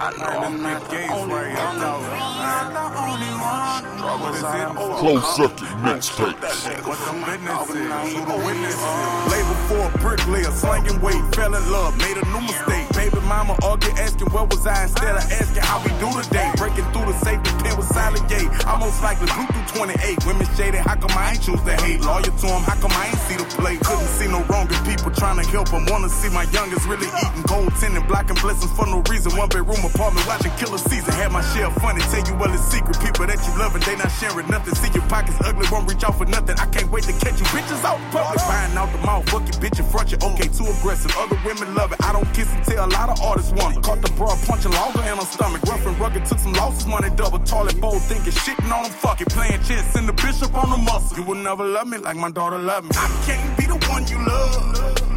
I know I'm not only one. I'm the only one. Struggles are over. Closed circuit mixtapes. What the witnesses? Who the witnesses? Label for a bricklayer, slanging weight, fell in love, made a new mistake. Baby mama argued, asking where was I instead of asking how we do today. Breaking through the safety pin with silent gate. I most likely blew through 28. Women shaded, how come I ain't choose to hate? Lawyer to him, how come I ain't see the play? Couldn't see no wrong in people trying to help them. Wanna see my youngest really eating gold tinted, blocking blessings for no reason. One bedroom apartment, watching killer season. Had my share funny, tell you well it's secret. People that you loving, they not sharing nothing. See your pockets ugly, won't reach out for nothing. I can't wait to catch you bitches out public. Buying out the mouth, fuck your bitch in front you. Okay, too aggressive. Other women love it. I don't kiss and tell. A lot of artists want it. Caught the broad punching longer in her stomach. Rough and rugged, took some losses, money double. Toilet bowl thinking, shitting on them, fuck it. Playing chess, send the bishop on the muscle. You will never love me like my daughter love me. I can't be the one you love.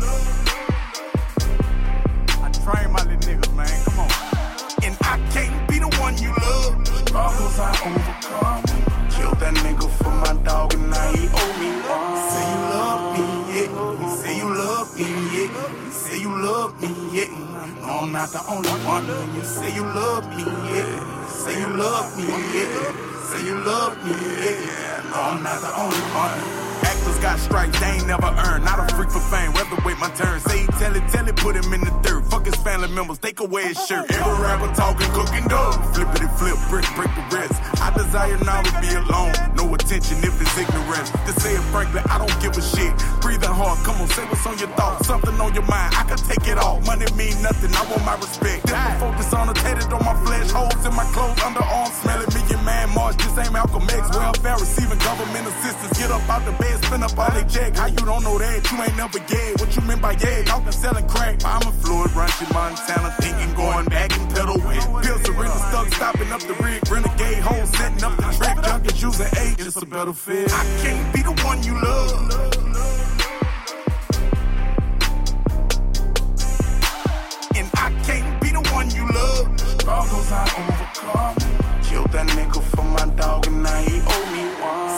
You love me, yeah. No, I'm not the only one. You say you love me, yeah. Say you love me, yeah. Say you love me, yeah. No, I'm not the only one. Actors got stripes they ain't never earned. Not a freak for fame, rather wait my turn. Say he tell it, tell it, put him in the dirt. Fuck his family members, take away his shirt. Every rapper talking, cooking dough. Flippity flip, brick, break the rest. I desire now to be alone. No attention if it's ignorance. To say it frankly, I don't give a shit. Hard, come on, say what's on your thoughts. Something on your mind, I can take it all. Money mean nothing, I want my respect. Focus on the tatted on my flesh. Holes in my clothes, underarms smelling. Million man march, this ain't Malcolm X. Welfare receiving government assistance. Get up out the bed, spin up all they check. How you don't know that? You ain't never gay. What you mean by yeah? Talking selling crack. I'm a fluid, rushing Montana, thinking going back and pedal with. Pills arena stuck, stopping up the rig. Renegade hoes setting up the trick. Junkies using eight, it's a better fit. I can't be the one.